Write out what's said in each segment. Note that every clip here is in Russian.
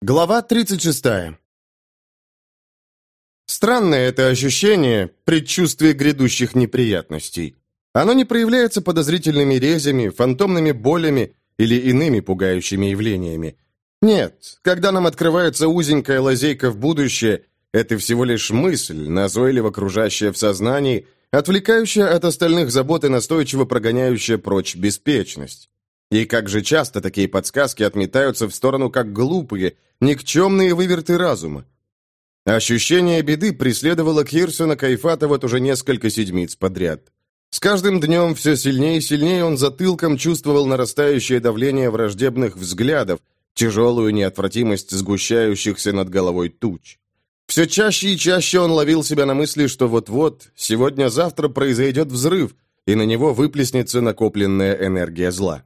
Глава 36. Странное это ощущение, предчувствие грядущих неприятностей. Оно не проявляется подозрительными резями, фантомными болями или иными пугающими явлениями. Нет, когда нам открывается узенькая лазейка в будущее, это всего лишь мысль, назойливо кружащая в сознании, отвлекающая от остальных забот и настойчиво прогоняющая прочь беспечность. И как же часто такие подсказки отметаются в сторону как глупые, никчемные выверты разума. Ощущение беды преследовало Кирсона Кайфата вот уже несколько седмиц подряд. С каждым днем все сильнее и сильнее он затылком чувствовал нарастающее давление враждебных взглядов, тяжелую неотвратимость сгущающихся над головой туч. Все чаще и чаще он ловил себя на мысли, что вот-вот, сегодня-завтра произойдет взрыв, и на него выплеснется накопленная энергия зла.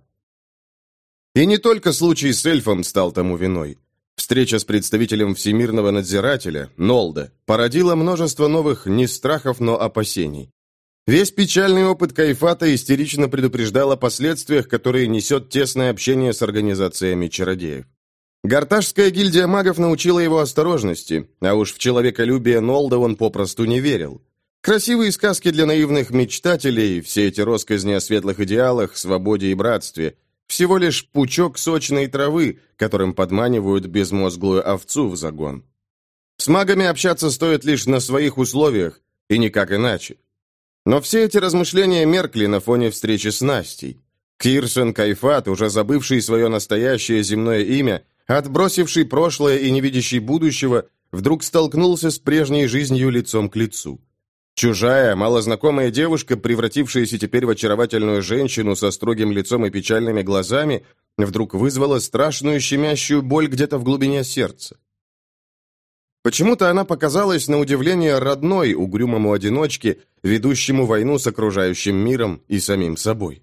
И не только случай с эльфом стал тому виной. Встреча с представителем всемирного надзирателя, Нолда, породила множество новых не страхов, но опасений. Весь печальный опыт Кайфата истерично предупреждал о последствиях, которые несет тесное общение с организациями чародеев. Гарташская гильдия магов научила его осторожности, а уж в человеколюбие Нолда он попросту не верил. Красивые сказки для наивных мечтателей, все эти россказни о светлых идеалах, свободе и братстве – всего лишь пучок сочной травы, которым подманивают безмозглую овцу в загон. С магами общаться стоит лишь на своих условиях, и никак иначе. Но все эти размышления меркли на фоне встречи с Настей. Кирсон Кайфат, уже забывший свое настоящее земное имя, отбросивший прошлое и не видящий будущего, вдруг столкнулся с прежней жизнью лицом к лицу. Чужая, малознакомая девушка, превратившаяся теперь в очаровательную женщину со строгим лицом и печальными глазами, вдруг вызвала страшную щемящую боль где-то в глубине сердца. Почему-то она показалась на удивление родной угрюмому одиночке, ведущему войну с окружающим миром и самим собой.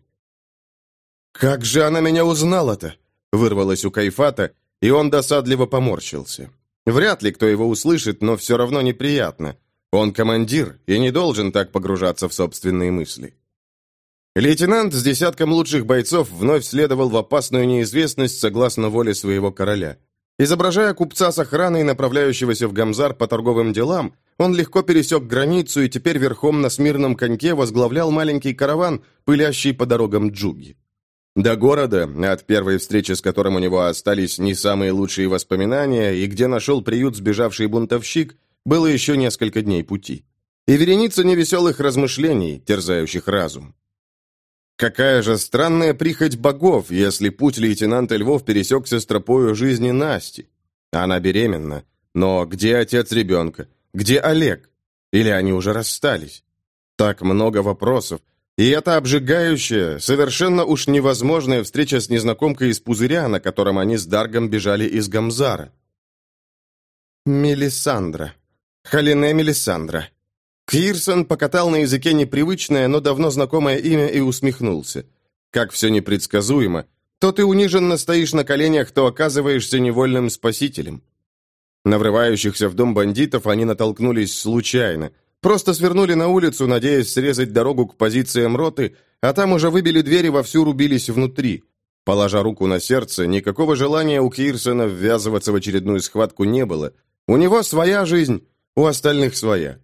«Как же она меня узнала-то?» — вырвалось у Кайфата, и он досадливо поморщился. Вряд ли кто его услышит, но все равно неприятно — он командир и не должен так погружаться в собственные мысли. Лейтенант с десятком лучших бойцов вновь следовал в опасную неизвестность согласно воле своего короля. Изображая купца с охраной, направляющегося в Гамзар по торговым делам, он легко пересек границу и теперь верхом на смирном коньке возглавлял маленький караван, пылящий по дорогам Джуги. До города, от первой встречи с которым у него остались не самые лучшие воспоминания, и где нашел приют сбежавший бунтовщик, было еще несколько дней пути. И вереница невеселых размышлений, терзающих разум. Какая же странная прихоть богов, если путь лейтенанта Львов пересекся с тропою жизни Насти. Она беременна. Но где отец ребенка? Где Олег? Или они уже расстались? Так много вопросов. И это обжигающая, совершенно уж невозможная встреча с незнакомкой из пузыря, на котором они с Даргом бежали из Гамзара. Мелисандра. Халине Мелисандра. Кирсон покатал на языке непривычное, но давно знакомое имя и усмехнулся. Как все непредсказуемо. То ты униженно стоишь на коленях, то оказываешься невольным спасителем. На врывающихся в дом бандитов они натолкнулись случайно. Просто свернули на улицу, надеясь срезать дорогу к позициям роты, а там уже выбили двери вовсю рубились внутри. Положа руку на сердце, никакого желания у Кирсона ввязываться в очередную схватку не было. У него своя жизнь, у остальных своя.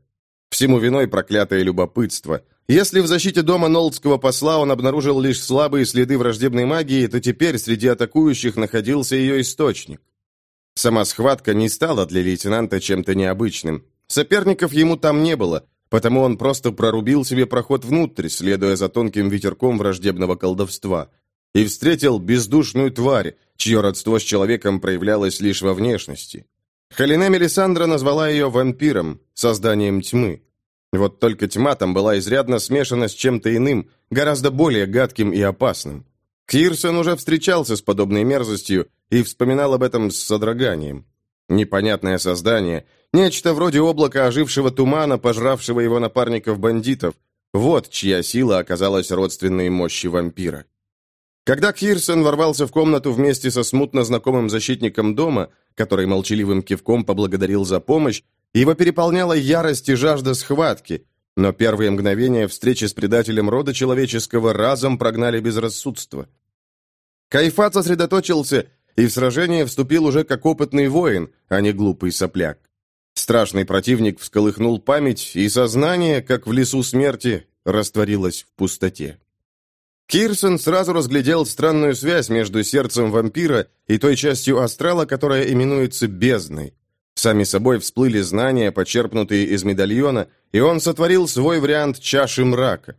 Всему виной проклятое любопытство. Если в защите дома Нолдского посла он обнаружил лишь слабые следы враждебной магии, то теперь среди атакующих находился ее источник. Сама схватка не стала для лейтенанта чем-то необычным. Соперников ему там не было, потому он просто прорубил себе проход внутрь, следуя за тонким ветерком враждебного колдовства. И встретил бездушную тварь, чье родство с человеком проявлялось лишь во внешности. Халине Мелисандра назвала ее вампиром, созданием тьмы. Вот только тьма там была изрядно смешана с чем-то иным, гораздо более гадким и опасным. Кирсон уже встречался с подобной мерзостью и вспоминал об этом с содроганием. Непонятное создание, нечто вроде облака ожившего тумана, пожравшего его напарников-бандитов. Вот чья сила оказалась родственной мощи вампира. Когда Кирсон ворвался в комнату вместе со смутно знакомым защитником дома, который молчаливым кивком поблагодарил за помощь, его переполняла ярость и жажда схватки, но первые мгновения встречи с предателем рода человеческого разом прогнали безрассудство. Кайфат сосредоточился и в сражение вступил уже как опытный воин, а не глупый сопляк. Страшный противник всколыхнул память, и сознание, как в лесу смерти, растворилось в пустоте. Кирсон сразу разглядел странную связь между сердцем вампира и той частью астрала, которая именуется бездной. Сами собой всплыли знания, почерпнутые из медальона, и он сотворил свой вариант чаши мрака.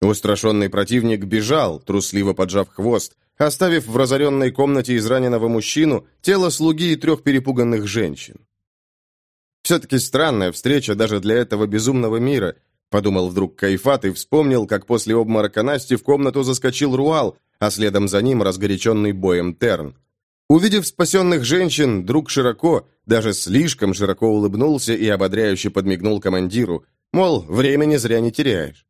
Устрашенный противник бежал, трусливо поджав хвост, оставив в разоренной комнате израненного мужчину тело слуги и трех перепуганных женщин. Все-таки странная встреча даже для этого безумного мира, подумал вдруг Кайфат и вспомнил, как после обморока Насти в комнату заскочил Руал, а следом за ним разгоряченный боем Терн. Увидев спасенных женщин, друг широко, даже слишком широко улыбнулся и ободряюще подмигнул командиру, мол, времени зря не теряешь.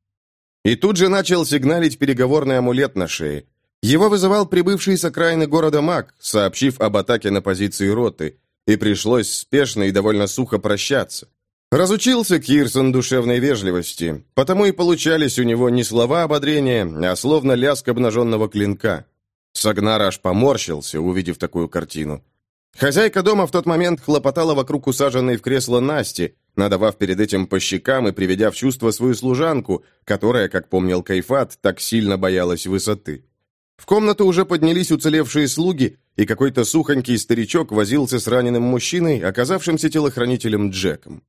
И тут же начал сигналить переговорный амулет на шее. Его вызывал прибывший с окраины города маг, сообщив об атаке на позиции роты, и пришлось спешно и довольно сухо прощаться. Разучился Кирсон душевной вежливости, потому и получались у него не слова ободрения, а словно лязг обнаженного клинка. Сагнар аж поморщился, увидев такую картину. Хозяйка дома в тот момент хлопотала вокруг усаженной в кресло Насти, надавав перед этим по щекам и приведя в чувство свою служанку, которая, как помнил Кайфат, так сильно боялась высоты. В комнату уже поднялись уцелевшие слуги, и какой-то сухонький старичок возился с раненым мужчиной, оказавшимся телохранителем Джеком.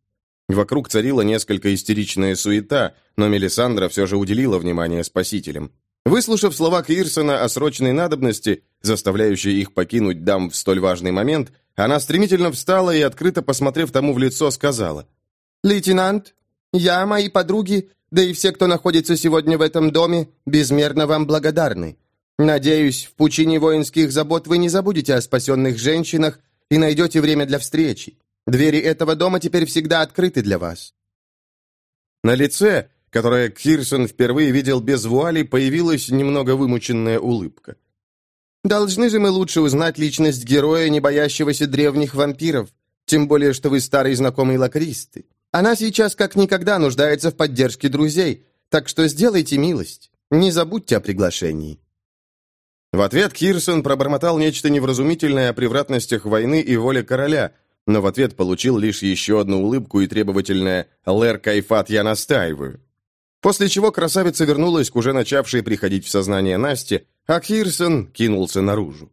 Вокруг царила несколько истеричная суета, но Мелисандра все же уделила внимание спасителям. Выслушав слова Кирсона о срочной надобности, заставляющей их покинуть дам в столь важный момент, она стремительно встала и, открыто посмотрев тому в лицо, сказала. «Лейтенант, я, мои подруги, да и все, кто находится сегодня в этом доме, безмерно вам благодарны. Надеюсь, в пучине воинских забот вы не забудете о спасенных женщинах и найдете время для встречи. Двери этого дома теперь всегда открыты для вас». На лице которое Кирсон впервые видел без вуали, появилась немного вымученная улыбка. «Должны же мы лучше узнать личность героя, не боящегося древних вампиров, тем более, что вы старый знакомый лакристы. Она сейчас как никогда нуждается в поддержке друзей, так что сделайте милость, не забудьте о приглашении». В ответ Кирсон пробормотал нечто невразумительное о превратностях войны и воле короля, но в ответ получил лишь еще одну улыбку и требовательное «Лэр Кайфат, я настаиваю». После чего красавица вернулась к уже начавшей приходить в сознание Насте, а Кирсон кинулся наружу.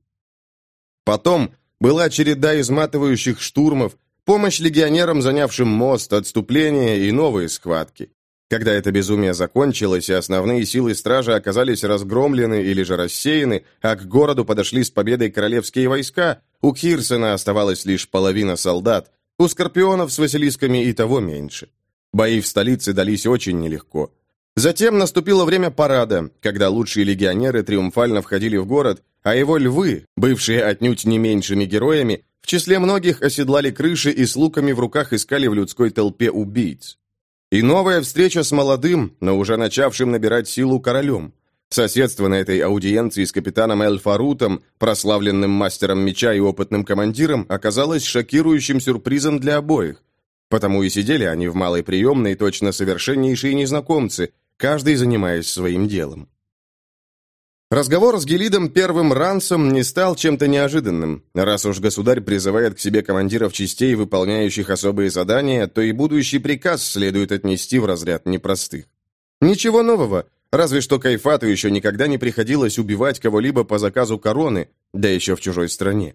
Потом была череда изматывающих штурмов, помощь легионерам, занявшим мост, отступление и новые схватки. Когда это безумие закончилось, и основные силы стражи оказались разгромлены или же рассеяны, а к городу подошли с победой королевские войска, у Кирсона оставалась лишь половина солдат, у скорпионов с василисками и того меньше. Бои в столице дались очень нелегко. Затем наступило время парада, когда лучшие легионеры триумфально входили в город, а его львы, бывшие отнюдь не меньшими героями, в числе многих оседлали крыши и с луками в руках искали в людской толпе убийц. И новая встреча с молодым, но уже начавшим набирать силу королем. Соседство на этой аудиенции с капитаном Эльфарутом, прославленным мастером меча и опытным командиром, оказалось шокирующим сюрпризом для обоих. Потому и сидели они в малой приемной, точно совершеннейшие незнакомцы, каждый занимаясь своим делом. Разговор с Гелидом первым рансом не стал чем-то неожиданным. Раз уж государь призывает к себе командиров частей, выполняющих особые задания, то и будущий приказ следует отнести в разряд непростых. Ничего нового, разве что Кайфату еще никогда не приходилось убивать кого-либо по заказу короны, да еще в чужой стране.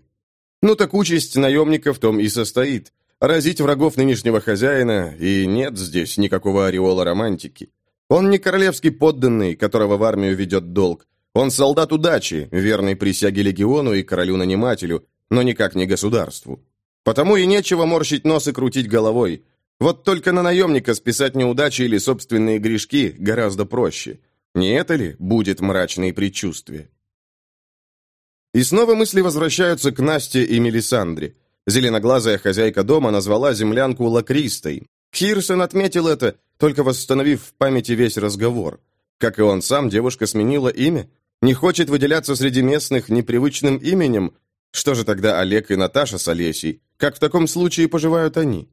Ну так участь наемника в том и состоит разить врагов нынешнего хозяина, и нет здесь никакого ореола романтики. Он не королевский подданный, которого в армию ведет долг. Он солдат удачи, верный присяге легиону и королю-нанимателю, но никак не государству. Потому и нечего морщить нос и крутить головой. Вот только на наемника списать неудачи или собственные грешки гораздо проще. Не это ли будет мрачные предчувствия? И снова мысли возвращаются к Насте и Мелисандре. Зеленоглазая хозяйка дома назвала землянку Лакристой. Хирсон отметил это, только восстановив в памяти весь разговор. Как и он сам, девушка сменила имя. Не хочет выделяться среди местных непривычным именем. Что же тогда Олег и Наташа с Олесей? Как в таком случае поживают они?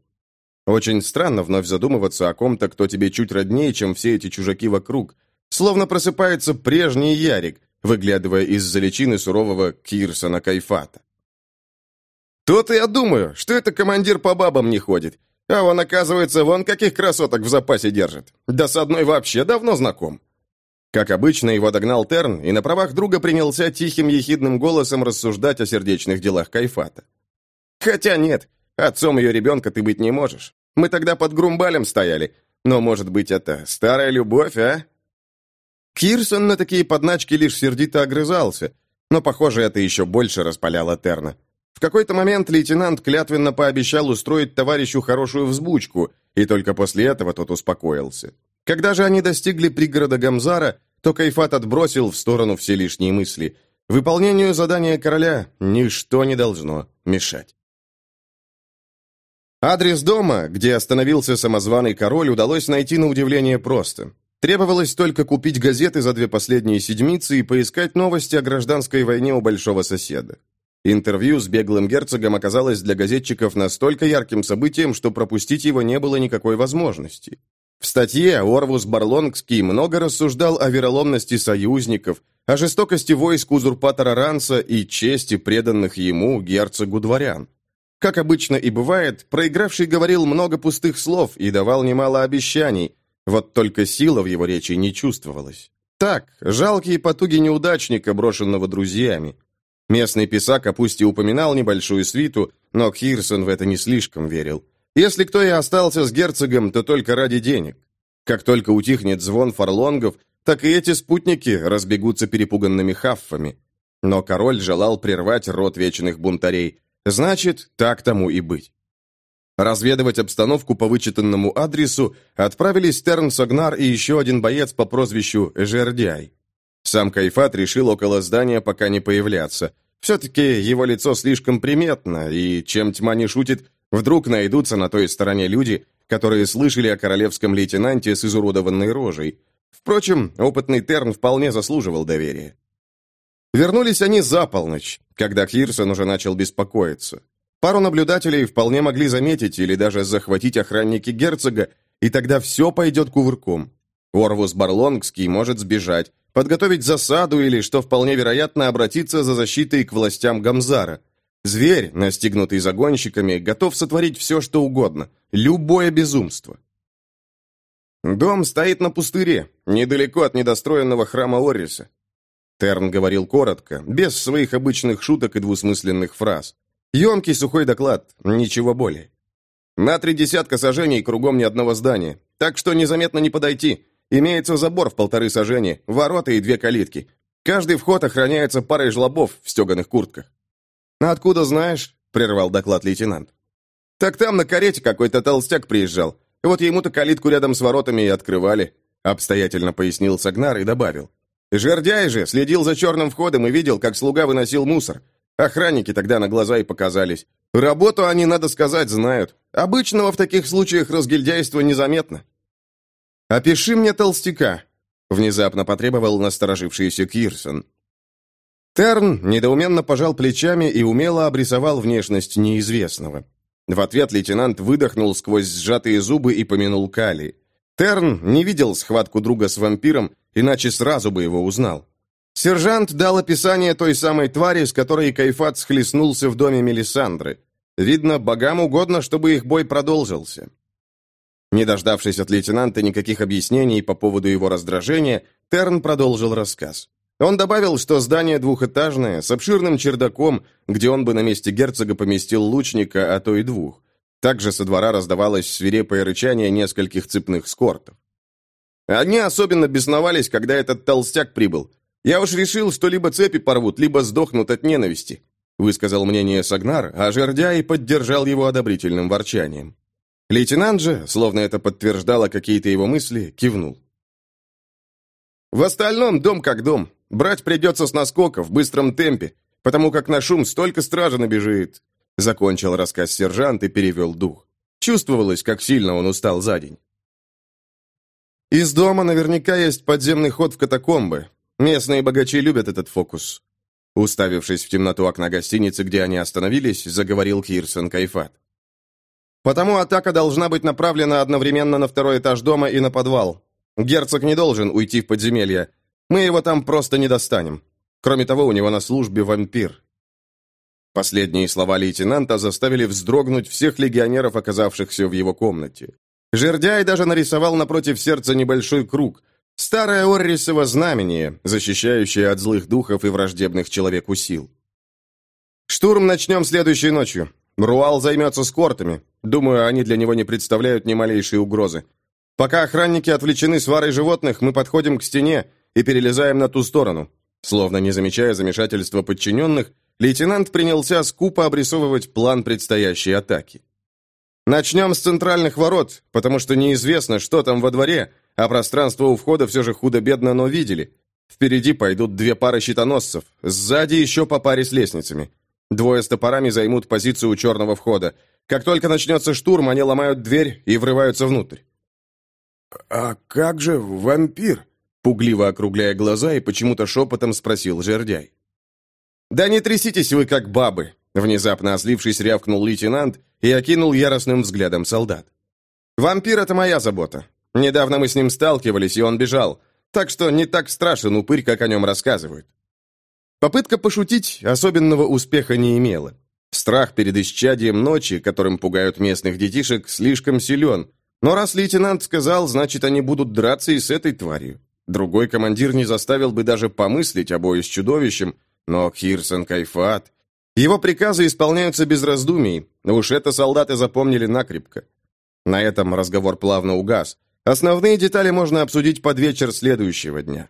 Очень странно вновь задумываться о ком-то, кто тебе чуть роднее, чем все эти чужаки вокруг. Словно просыпается прежний Ярик, выглядывая из-за личины сурового Кирсона Кайфата. «Тут я думаю, что это командир по бабам не ходит. А он, оказывается, вон каких красоток в запасе держит. Да с одной вообще давно знаком». Как обычно, его догнал Терн и на правах друга принялся тихим ехидным голосом рассуждать о сердечных делах Кайфата. «Хотя нет, отцом ее ребенка ты быть не можешь. Мы тогда под Грумбалем стояли. Но, может быть, это старая любовь, а?» Кирсон на такие подначки лишь сердито огрызался, но, похоже, это еще больше распаляло Терна. В какой-то момент лейтенант клятвенно пообещал устроить товарищу хорошую взбучку, и только после этого тот успокоился. Когда же они достигли пригорода Гамзара, то Кайфат отбросил в сторону все лишние мысли. Выполнению задания короля ничто не должно мешать. Адрес дома, где остановился самозваный король, удалось найти на удивление просто. Требовалось только купить газеты за две последние седмицы и поискать новости о гражданской войне у большого соседа. Интервью с беглым герцогом оказалось для газетчиков настолько ярким событием, что пропустить его не было никакой возможности. В статье Орвус Барлонгский много рассуждал о вероломности союзников, о жестокости войск узурпатора Ранса и чести преданных ему герцогу дворян. Как обычно и бывает, проигравший говорил много пустых слов и давал немало обещаний, вот только сила в его речи не чувствовалась. Так, жалкие потуги неудачника, брошенного друзьями. Местный писак, опусть и упоминал небольшую свиту, но Хирсон в это не слишком верил. Если кто и остался с герцогом, то только ради денег. Как только утихнет звон фарлонгов, так и эти спутники разбегутся перепуганными хаффами. Но король желал прервать род вечных бунтарей, Значит, так тому и быть. Разведывать обстановку по вычитанному адресу отправились Терн Согнар и еще один боец по прозвищу Жердяй. Сам Кайфат решил около здания пока не появляться. Все-таки его лицо слишком приметно, и, чем тьма не шутит, вдруг найдутся на той стороне люди, которые слышали о королевском лейтенанте с изуродованной рожей. Впрочем, опытный Терн вполне заслуживал доверия. Вернулись они за полночь, когда Кирсон уже начал беспокоиться. Пару наблюдателей вполне могли заметить или даже захватить охранники герцога, и тогда все пойдет кувырком. Орвус Барлонгский может сбежать, подготовить засаду или, что вполне вероятно, обратиться за защитой к властям Гамзара. Зверь, настигнутый загонщиками, готов сотворить все, что угодно, любое безумство. Дом стоит на пустыре, недалеко от недостроенного храма Орриса. Терн говорил коротко, без своих обычных шуток и двусмысленных фраз. Емкий сухой доклад, ничего более. На три десятка сажений кругом ни одного здания, так что незаметно не подойти. Имеется забор в полторы сажения, ворота и две калитки. Каждый вход охраняется парой жлобов в стеганых куртках. «Откуда знаешь?» — прервал доклад лейтенант. «Так там на карете какой-то толстяк приезжал. Вот ему-то калитку рядом с воротами и открывали», — обстоятельно пояснил Сагнар и добавил. Жердяй же следил за черным входом и видел, как слуга выносил мусор. Охранники тогда на глаза и показались. Работу они, надо сказать, знают. Обычного в таких случаях разгильдяйства незаметно. «Опиши мне толстяка», — внезапно потребовал насторожившийся Кирсон. Терн недоуменно пожал плечами и умело обрисовал внешность неизвестного. В ответ лейтенант выдохнул сквозь сжатые зубы и помянул Кали. Терн не видел схватку друга с вампиром иначе сразу бы его узнал. Сержант дал описание той самой твари, с которой Кайфат схлестнулся в доме Мелисандры. Видно, богам угодно, чтобы их бой продолжился. Не дождавшись от лейтенанта никаких объяснений по поводу его раздражения, Терн продолжил рассказ. Он добавил, что здание двухэтажное, с обширным чердаком, где он бы на месте герцога поместил лучника, а то и двух. Также со двора раздавалось свирепое рычание нескольких цепных скортов. Они особенно бесновались, когда этот толстяк прибыл. Я уж решил, что либо цепи порвут, либо сдохнут от ненависти», высказал мнение Сагнар, а Жердяй поддержал его одобрительным ворчанием. Лейтенант же, словно это подтверждало какие-то его мысли, кивнул. «В остальном дом как дом. Брать придется с наскока, в быстром темпе, потому как на шум столько стража набежит», закончил рассказ сержант и перевел дух. Чувствовалось, как сильно он устал за день. Из дома наверняка есть подземный ход в катакомбы. Местные богачи любят этот фокус. Уставившись в темноту окна гостиницы, где они остановились, заговорил Кирсон Кайфат. Потому атака должна быть направлена одновременно на второй этаж дома и на подвал. Герцог не должен уйти в подземелье. Мы его там просто не достанем. Кроме того, у него на службе вампир. Последние слова лейтенанта заставили вздрогнуть всех легионеров, оказавшихся в его комнате. Жердяй даже нарисовал напротив сердца небольшой круг. Старое Оррисово знамение, защищающее от злых духов и враждебных человеку сил. «Штурм начнем следующей ночью. Руал займется скортами. Думаю, они для него не представляют ни малейшей угрозы. Пока охранники отвлечены сварой животных, мы подходим к стене и перелезаем на ту сторону. Словно не замечая замешательства подчиненных, лейтенант принялся скупо обрисовывать план предстоящей атаки. Начнем с центральных ворот, потому что неизвестно, что там во дворе, а пространство у входа все же худо-бедно, но видели. Впереди пойдут две пары щитоносцев, сзади еще по паре с лестницами. Двое с топорами займут позицию у черного входа. Как только начнется штурм, они ломают дверь и врываются внутрь. «А как же вампир?» Пугливо округляя глаза и почему-то шепотом спросил жердяй. «Да не тряситесь вы, как бабы!» Внезапно ослившись, рявкнул лейтенант и окинул яростным взглядом солдат. «Вампир — это моя забота. Недавно мы с ним сталкивались, и он бежал. Так что не так страшен упырь, как о нем рассказывают. Попытка пошутить особенного успеха не имела. Страх перед исчадием ночи, которым пугают местных детишек, слишком силен. Но раз лейтенант сказал, значит, они будут драться и с этой тварью. Другой командир не заставил бы даже помыслить о бою с чудовищем, но Хирсон Кайфат... Его приказы исполняются без раздумий, уж это солдаты запомнили накрепко. На этом разговор плавно угас. Основные детали можно обсудить под вечер следующего дня.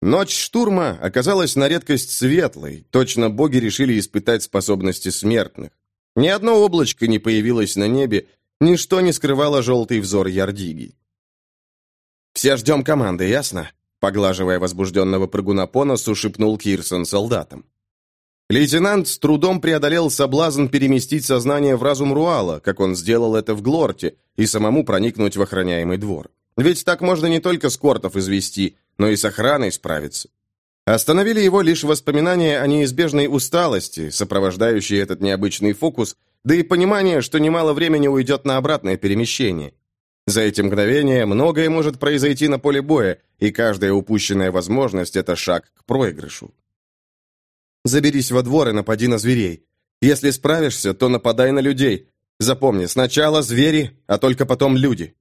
Ночь штурма оказалась на редкость светлой, точно боги решили испытать способности смертных. Ни одно облачко не появилось на небе, ничто не скрывало желтый взор Ярдиги. «Все ждем команды, ясно?» Поглаживая возбужденного прыгуна по носу, шепнул Кирсон солдатам. Лейтенант с трудом преодолел соблазн переместить сознание в разум Руала, как он сделал это в Глорте, и самому проникнуть в охраняемый двор. Ведь так можно не только скортов извести, но и с охраной справиться. Остановили его лишь воспоминания о неизбежной усталости, сопровождающей этот необычный фокус, да и понимание, что немало времени уйдет на обратное перемещение. За эти мгновения многое может произойти на поле боя, и каждая упущенная возможность – это шаг к проигрышу. Заберись во двор и напади на зверей. Если справишься, то нападай на людей. Запомни, сначала звери, а только потом люди.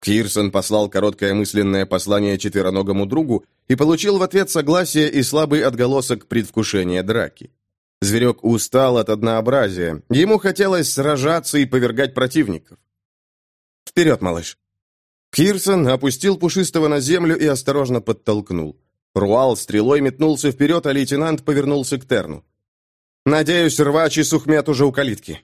Кирсон послал короткое мысленное послание четвероногому другу и получил в ответ согласие и слабый отголосок предвкушения драки. Зверек устал от однообразия. Ему хотелось сражаться и повергать противников. «Вперед, малыш!» Кирсон опустил пушистого на землю и осторожно подтолкнул. Руал стрелой метнулся вперед, а лейтенант повернулся к Терну. «Надеюсь, рвач и сухмет уже у калитки».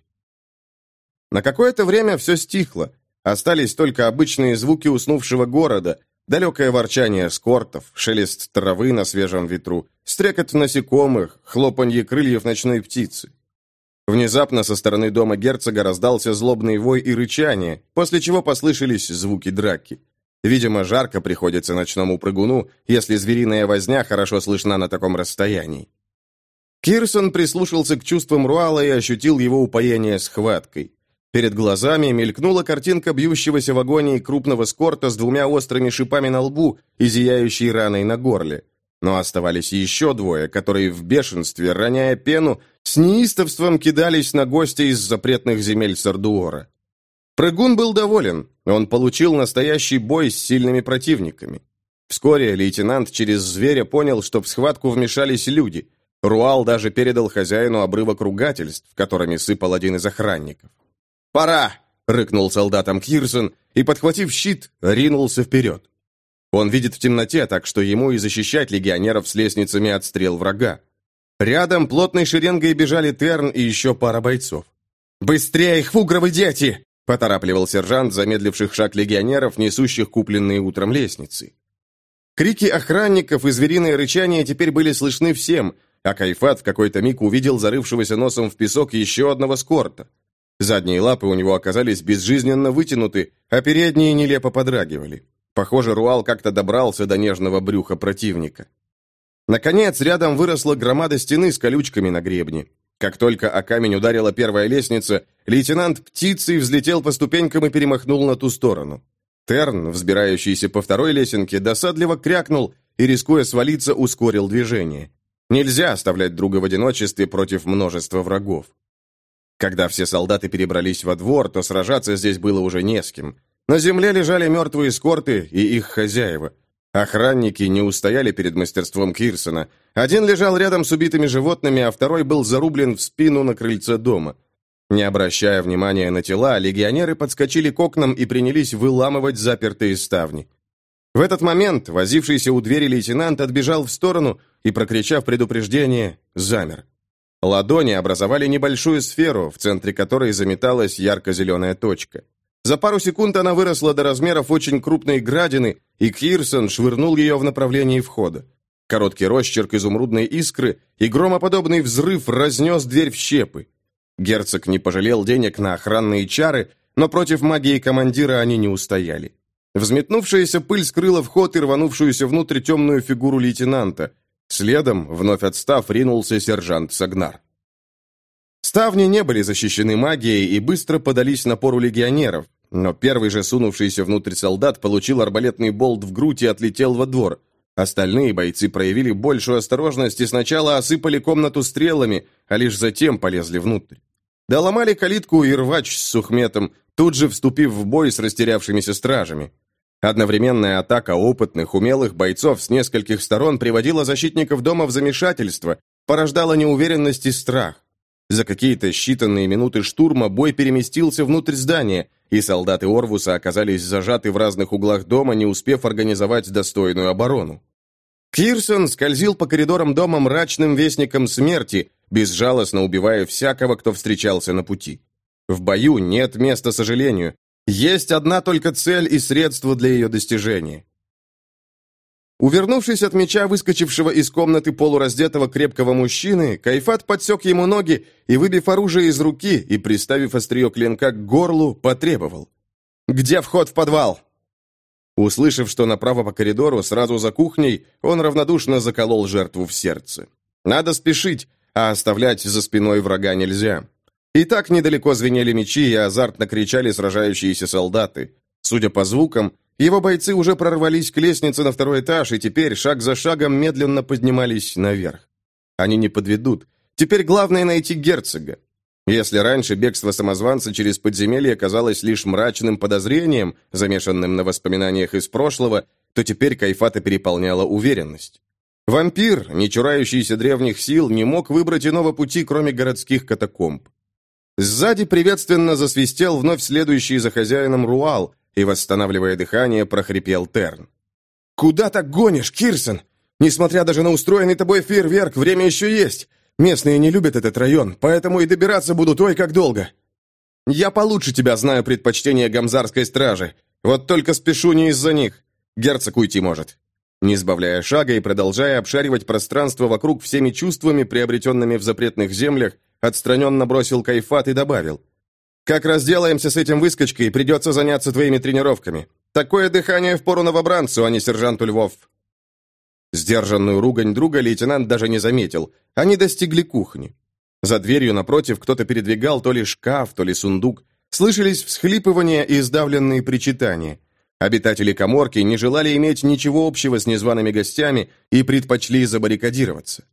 На какое-то время все стихло. Остались только обычные звуки уснувшего города, далекое ворчание скортов, шелест травы на свежем ветру, стрекот насекомых, хлопанье крыльев ночной птицы. Внезапно со стороны дома герцога раздался злобный вой и рычание, после чего послышались звуки драки. Видимо, жарко приходится ночному прыгуну, если звериная возня хорошо слышна на таком расстоянии. Кирсон прислушался к чувствам Руала и ощутил его упоение схваткой. Перед глазами мелькнула картинка бьющегося в агонии крупного скорта с двумя острыми шипами на лбу и зияющей раной на горле. Но оставались еще двое, которые в бешенстве, роняя пену, с неистовством кидались на гостя из запретных земель Сардуора. Прыгун был доволен, он получил настоящий бой с сильными противниками. Вскоре лейтенант через зверя понял, что в схватку вмешались люди. Руал даже передал хозяину обрывок ругательств, которыми сыпал один из охранников. «Пора!» — рыкнул солдатам Кирсон и, подхватив щит, ринулся вперед. Он видит в темноте, так что ему и защищать легионеров с лестницами от стрел врага. Рядом плотной шеренгой бежали Терн и еще пара бойцов. «Быстрее, хвугровы дети!» — поторапливал сержант замедливших шаг легионеров, несущих купленные утром лестницы. Крики охранников и звериное рычание теперь были слышны всем, а Кайфат в какой-то миг увидел зарывшегося носом в песок еще одного скорта. Задние лапы у него оказались безжизненно вытянуты, а передние нелепо подрагивали. Похоже, Руал как-то добрался до нежного брюха противника. Наконец, рядом выросла громада стены с колючками на гребне. Как только о камень ударила первая лестница, лейтенант птицей взлетел по ступенькам и перемахнул на ту сторону. Терн, взбирающийся по второй лесенке, досадливо крякнул и, рискуя свалиться, ускорил движение. Нельзя оставлять друга в одиночестве против множества врагов. Когда все солдаты перебрались во двор, то сражаться здесь было уже не с кем. На земле лежали мертвые скорты и их хозяева. Охранники не устояли перед мастерством Кирсона. Один лежал рядом с убитыми животными, а второй был зарублен в спину на крыльце дома. Не обращая внимания на тела, легионеры подскочили к окнам и принялись выламывать запертые ставни. В этот момент возившийся у двери лейтенант отбежал в сторону и, прокричав предупреждение, замер. Ладони образовали небольшую сферу, в центре которой заметалась ярко-зеленая точка. За пару секунд она выросла до размеров очень крупной градины, и Кирсон швырнул ее в направлении входа. Короткий росчерк изумрудной искры и громоподобный взрыв разнес дверь в щепы. Герцог не пожалел денег на охранные чары, но против магии командира они не устояли. Взметнувшаяся пыль скрыла вход и рванувшуюся внутрь темную фигуру лейтенанта. Следом, вновь отстав, ринулся сержант Сагнар. Ставни не были защищены магией и быстро подались напору легионеров, но первый же сунувшийся внутрь солдат получил арбалетный болт в грудь и отлетел во двор. Остальные бойцы проявили большую осторожность и сначала осыпали комнату стрелами, а лишь затем полезли внутрь. Доломали калитку и рвач с сухметом, тут же вступив в бой с растерявшимися стражами. Одновременная атака опытных, умелых бойцов с нескольких сторон приводила защитников дома в замешательство, порождала неуверенность и страх. За какие-то считанные минуты штурма бой переместился внутрь здания, и солдаты Орвуса оказались зажаты в разных углах дома, не успев организовать достойную оборону. Кирсон скользил по коридорам дома мрачным вестником смерти, безжалостно убивая всякого, кто встречался на пути. В бою нет места сожалению, есть одна только цель и средство для ее достижения. Увернувшись от меча, выскочившего из комнаты полураздетого крепкого мужчины, Кайфат подсек ему ноги и, выбив оружие из руки и приставив острие клинка к горлу, потребовал. «Где вход в подвал?» Услышав, что направо по коридору, сразу за кухней, он равнодушно заколол жертву в сердце. «Надо спешить, а оставлять за спиной врага нельзя». И так недалеко звенели мечи и азартно кричали сражающиеся солдаты. Судя по звукам, его бойцы уже прорвались к лестнице на второй этаж и теперь шаг за шагом медленно поднимались наверх. Они не подведут. Теперь главное найти герцога. Если раньше бегство самозванца через подземелье казалось лишь мрачным подозрением, замешанным на воспоминаниях из прошлого, то теперь Кайфата переполняла уверенность. Вампир, не чурающийся древних сил, не мог выбрать иного пути, кроме городских катакомб. Сзади приветственно засвистел вновь следующий за хозяином Руал, и, восстанавливая дыхание, прохрипел Терн. «Куда так гонишь, Кирсон? Несмотря даже на устроенный тобой фейерверк, время еще есть. Местные не любят этот район, поэтому и добираться будут ой как долго». «Я получше тебя знаю предпочтение гамзарской стражи. Вот только спешу не из-за них. Герцог уйти может». Не сбавляя шага и продолжая обшаривать пространство вокруг всеми чувствами, приобретенными в запретных землях, Отстраненно бросил Кайфат и добавил. «Как разделаемся с этим выскочкой, придется заняться твоими тренировками. Такое дыхание впору новобранцу, а не сержанту Львов». Сдержанную ругань друга лейтенант даже не заметил. Они достигли кухни. За дверью напротив кто-то передвигал то ли шкаф, то ли сундук. Слышались всхлипывания и сдавленные причитания. Обитатели коморки не желали иметь ничего общего с незваными гостями и предпочли забаррикадироваться.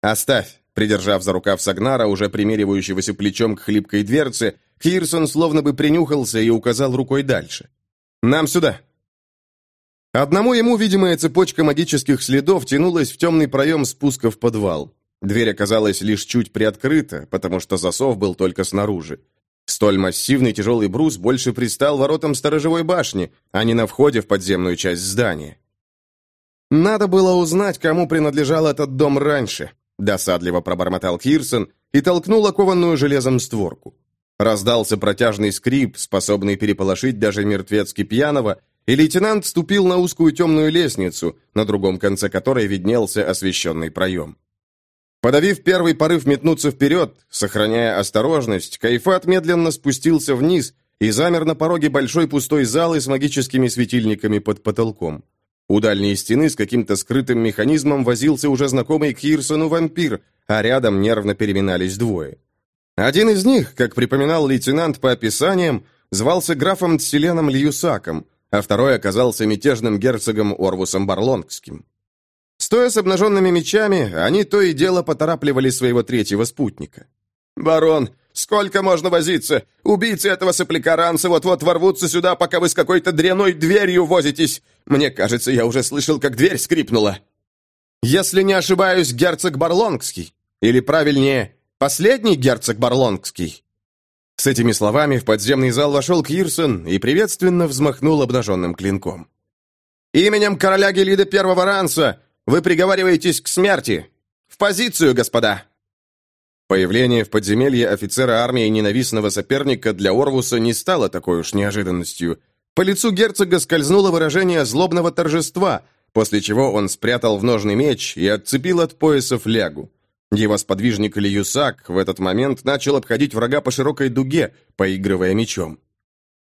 «Оставь», Придержав за рукав Сагнара, уже примеривающегося плечом к хлипкой дверце, Кирсон словно бы принюхался и указал рукой дальше. «Нам сюда!» Одному ему видимая цепочка магических следов тянулась в темный проем спуска в подвал. Дверь оказалась лишь чуть приоткрыта, потому что засов был только снаружи. Столь массивный тяжелый брус больше пристал воротам сторожевой башни, а не на входе в подземную часть здания. Надо было узнать, кому принадлежал этот дом раньше, Досадливо пробормотал Кирсон и толкнул окованную железом створку. Раздался протяжный скрип, способный переполошить даже мертвецки пьяного, и лейтенант ступил на узкую темную лестницу, на другом конце которой виднелся освещенный проем. Подавив первый порыв метнуться вперед, сохраняя осторожность, Кайфат медленно спустился вниз и замер на пороге большой пустой залы с магическими светильниками под потолком. У дальней стены с каким-то скрытым механизмом возился уже знакомый Кирсону вампир, а рядом нервно переминались двое. Один из них, как припоминал лейтенант по описаниям, звался графом Тселеном Льюсаком, а второй оказался мятежным герцогом Орвусом Барлонгским. Стоя с обнаженными мечами, они то и дело поторапливали своего третьего спутника. «Барон, сколько можно возиться? Убийцы этого сопляка вот-вот ворвутся сюда, пока вы с какой-то дряной дверью возитесь. Мне кажется, я уже слышал, как дверь скрипнула». «Если не ошибаюсь, герцог Барлонгский. Или, правильнее, последний герцог Барлонгский». С этими словами в подземный зал вошел Кирсон и приветственно взмахнул обнаженным клинком. «Именем короля Гелида Первого Ранса вы приговариваетесь к смерти! В позицию, господа!» Появление в подземелье офицера армии ненавистного соперника для Орвуса не стало такой уж неожиданностью. По лицу герцога скользнуло выражение злобного торжества, после чего он спрятал в ножный меч и отцепил от пояса флягу. Его сподвижник Льюсак в этот момент начал обходить врага по широкой дуге, поигрывая мечом.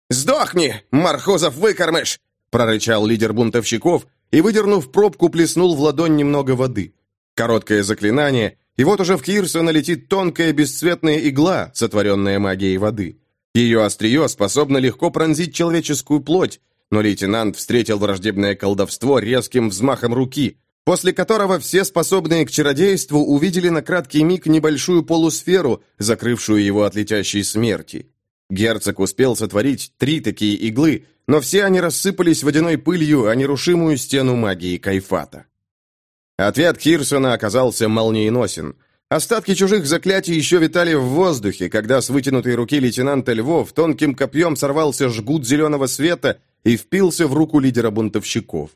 «Сдохни, Мархозов выкормыш!» прорычал лидер бунтовщиков и, выдернув пробку, плеснул в ладонь немного воды. Короткое заклинание, и вот уже в Кирсона летит тонкая бесцветная игла, сотворенная магией воды. Ее острие способно легко пронзить человеческую плоть, но лейтенант встретил враждебное колдовство резким взмахом руки, после которого все способные к чародейству увидели на краткий миг небольшую полусферу, закрывшую его от летящей смерти. Герцог успел сотворить три такие иглы, но все они рассыпались водяной пылью о нерушимую стену магии Кайфата. Ответ Кирсона оказался молниеносен. Остатки чужих заклятий еще витали в воздухе, когда с вытянутой руки лейтенанта Львов тонким копьем сорвался жгут зеленого света и впился в руку лидера бунтовщиков.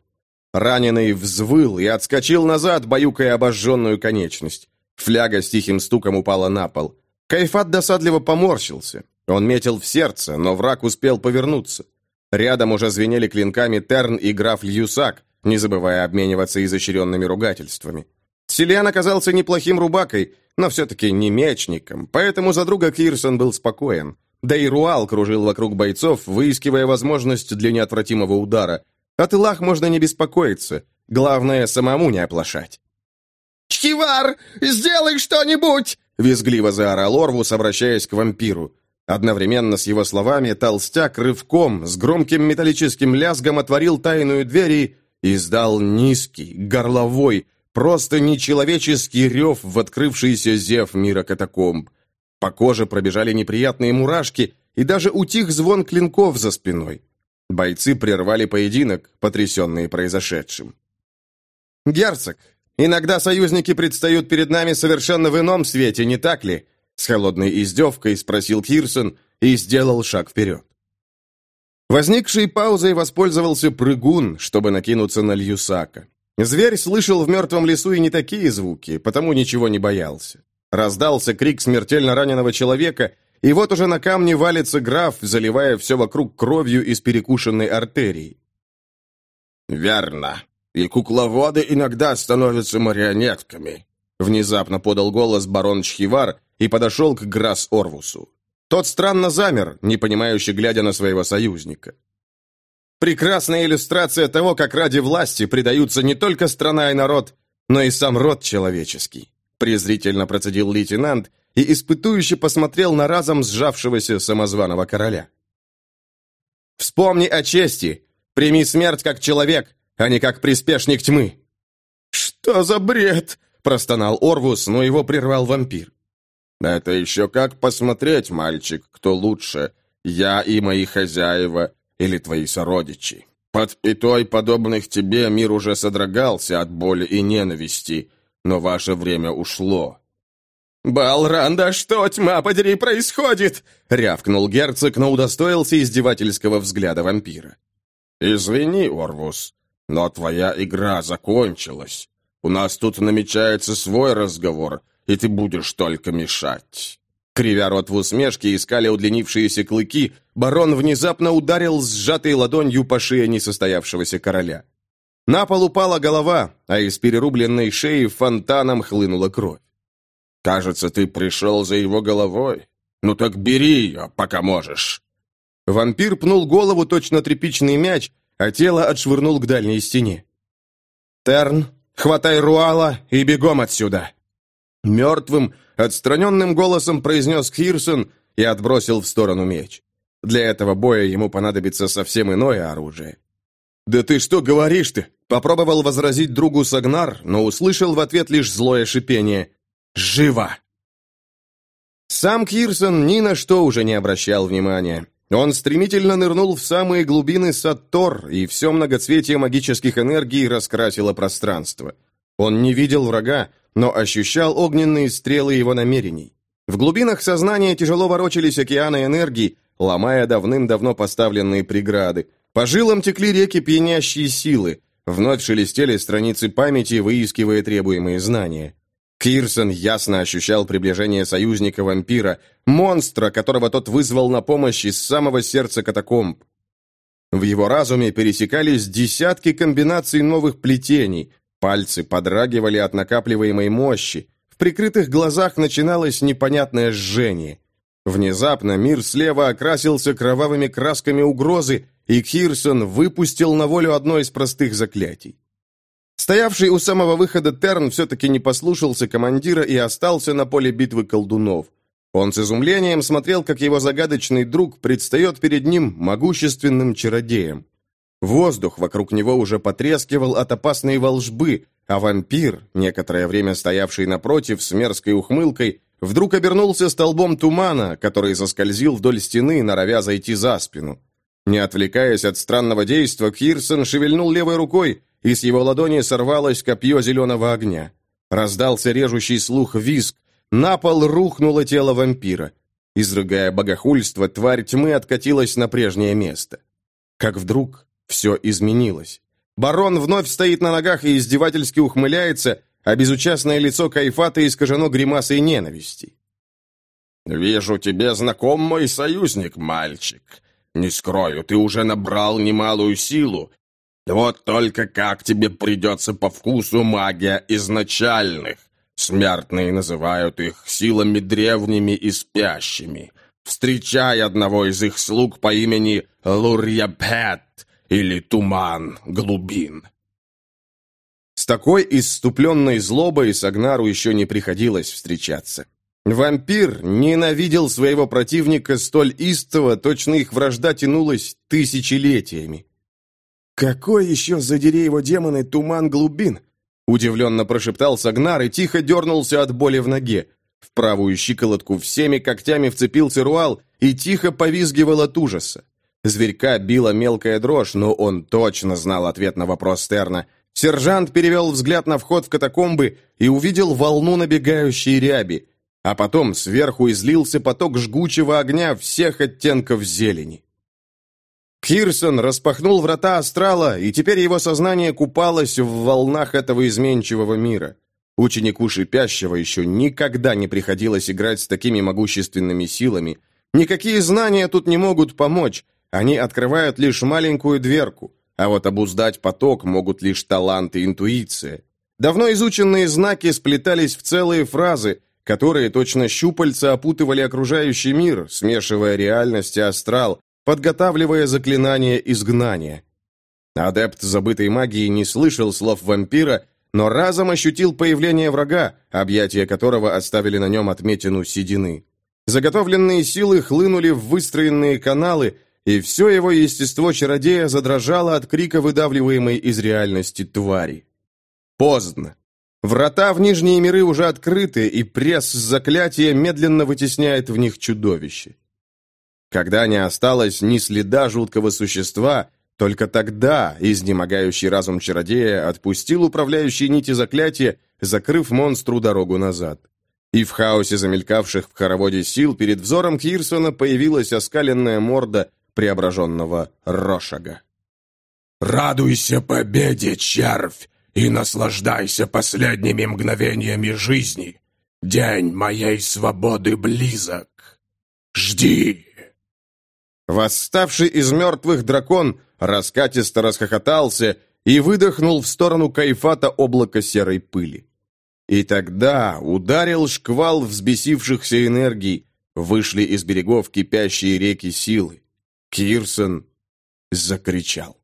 Раненый взвыл и отскочил назад, баюкая обожженную конечность. Фляга с тихим стуком упала на пол. Кайфат досадливо поморщился. Он метил в сердце, но враг успел повернуться. Рядом уже звенели клинками Терн и граф Льюсак, не забывая обмениваться изощренными ругательствами. Селиан оказался неплохим рубакой, но все-таки не мечником, поэтому за друга Кирсон был спокоен. Да и Руал кружил вокруг бойцов, выискивая возможность для неотвратимого удара, о тылах можно не беспокоиться. Главное, самому не оплошать. «Чхивар, сделай что-нибудь!» Визгливо заорал Орвус, обращаясь к вампиру. Одновременно с его словами толстяк рывком с громким металлическим лязгом отворил тайную дверь и издал низкий, горловой, просто нечеловеческий рев в открывшийся зев мира катакомб. По коже пробежали неприятные мурашки, и даже утих звон клинков за спиной. Бойцы прервали поединок, потрясенные произошедшим. «Герцог, иногда союзники предстают перед нами совершенно в ином свете, не так ли?» С холодной издевкой спросил Кирсон и сделал шаг вперед. Возникшей паузой воспользовался прыгун, чтобы накинуться на Льюсака. Зверь слышал в мертвом лесу и не такие звуки, потому ничего не боялся. Раздался крик смертельно раненого человека, и вот уже на камне валится граф, заливая все вокруг кровью из перекушенной артерии. «Верно. И кукловоды иногда становятся марионетками», внезапно подал голос барон Чхивар и подошел к Грас Орвусу. Тот странно замер, не понимающе глядя на своего союзника. Прекрасная иллюстрация того, как ради власти предаются не только страна и народ, но и сам род человеческий, презрительно процедил лейтенант и испытующе посмотрел на разом сжавшегося самозваного короля. «Вспомни о чести! Прими смерть как человек, а не как приспешник тьмы!» «Что за бред?» – простонал Орвус, но его прервал вампир. «Это еще как посмотреть, мальчик, кто лучше, я и мои хозяева или твои сородичи. Под пятой подобных тебе мир уже содрогался от боли и ненависти, но ваше время ушло. «Балран, да что, тьма подери, происходит?» — рявкнул герцог, но удостоился издевательского взгляда вампира. «Извини, Орвус, но твоя игра закончилась. У нас тут намечается свой разговор, и ты будешь только мешать». Кривя рот в усмешке, искали удлинившиеся клыки, барон внезапно ударил сжатой ладонью по шее несостоявшегося короля. На пол упала голова, а из перерубленной шеи фонтаном хлынула кровь. Кажется, ты пришел за его головой. Ну так бери ее, пока можешь». Вампир пнул голову точно тряпичный мяч, а тело отшвырнул к дальней стене. «Терн, хватай Руала и бегом отсюда!» Мертвым, отстраненным голосом произнес Хирсон и отбросил в сторону меч. Для этого боя ему понадобится совсем иное оружие. «Да ты что говоришь ты?» Попробовал возразить другу Сагнар, но услышал в ответ лишь злое шипение. «Живо!» Сам Кирсон ни на что уже не обращал внимания. Он стремительно нырнул в самые глубины Саттор, и все многоцветие магических энергий раскрасило пространство. Он не видел врага, но ощущал огненные стрелы его намерений. В глубинах сознания тяжело ворочались океаны энергии, ломая давным-давно поставленные преграды. По жилам текли реки пьянящие силы. Вновь шелестели страницы памяти, выискивая требуемые знания. Кирсон ясно ощущал приближение союзника-вампира, монстра, которого тот вызвал на помощь из самого сердца катакомб. В его разуме пересекались десятки комбинаций новых плетений, пальцы подрагивали от накапливаемой мощи, в прикрытых глазах начиналось непонятное жжение. Внезапно мир слева окрасился кровавыми красками угрозы, и Кирсон выпустил на волю одно из простых заклятий. Стоявший у самого выхода Терн все-таки не послушался командира и остался на поле битвы колдунов. Он с изумлением смотрел, как его загадочный друг предстает перед ним могущественным чародеем. Воздух вокруг него уже потрескивал от опасной волжбы, а вампир, некоторое время стоявший напротив с мерзкой ухмылкой, вдруг обернулся столбом тумана, который заскользил вдоль стены, норовя зайти за спину. Не отвлекаясь от странного действа, Кирсон шевельнул левой рукой, и с его ладони сорвалось копье зеленого огня. Раздался режущий слух визг, на пол рухнуло тело вампира. Изрыгая богохульство, тварь тьмы откатилась на прежнее место. Как вдруг все изменилось. Барон вновь стоит на ногах и издевательски ухмыляется, а безучастное лицо Кайфата искажено гримасой ненависти. «Вижу, тебе знаком мой союзник, мальчик. Не скрою, ты уже набрал немалую силу, вот только как тебе придется по вкусу магия изначальных. Смертные называют их силами древними и спящими. Встречай одного из их слуг по имени Лурьяпет или Туман Глубин. С такой исступленной злобой Сагнару еще не приходилось встречаться. Вампир ненавидел своего противника столь истово, точно их вражда тянулась тысячелетиями. «Какой еще, задери его демоны, туман глубин?» Удивленно прошептал Сагнар и тихо дернулся от боли в ноге. В правую щиколотку всеми когтями вцепился Руал и тихо повизгивал от ужаса. Зверька била мелкая дрожь, но он точно знал ответ на вопрос Стерна. Сержант перевел взгляд на вход в катакомбы и увидел волну набегающей ряби, а потом сверху излился поток жгучего огня всех оттенков зелени. Кирсон распахнул врата астрала, и теперь его сознание купалось в волнах этого изменчивого мира. Ученику Шипящего еще никогда не приходилось играть с такими могущественными силами. Никакие знания тут не могут помочь, они открывают лишь маленькую дверку, а вот обуздать поток могут лишь талант и интуиция. Давно изученные знаки сплетались в целые фразы, которые точно щупальца опутывали окружающий мир, смешивая реальность и астрал, подготавливая заклинание изгнания. Адепт забытой магии не слышал слов вампира, но разом ощутил появление врага, объятия которого оставили на нем отметину седины. Заготовленные силы хлынули в выстроенные каналы, и все его естество чародея задрожало от крика выдавливаемой из реальности твари. Поздно. Врата в нижние миры уже открыты, и пресс заклятия медленно вытесняет в них чудовище. Когда не осталось ни следа жуткого существа, только тогда изнемогающий разум чародея отпустил управляющие нити заклятия, закрыв монстру дорогу назад. И в хаосе замелькавших в хороводе сил перед взором Кирсона появилась оскаленная морда преображенного Рошага. «Радуйся победе, червь, и наслаждайся последними мгновениями жизни. День моей свободы близок. Жди!» Восставший из мертвых дракон раскатисто расхохотался и выдохнул в сторону кайфата облако серой пыли. И тогда ударил шквал взбесившихся энергий, вышли из берегов кипящие реки силы. Кирсон закричал.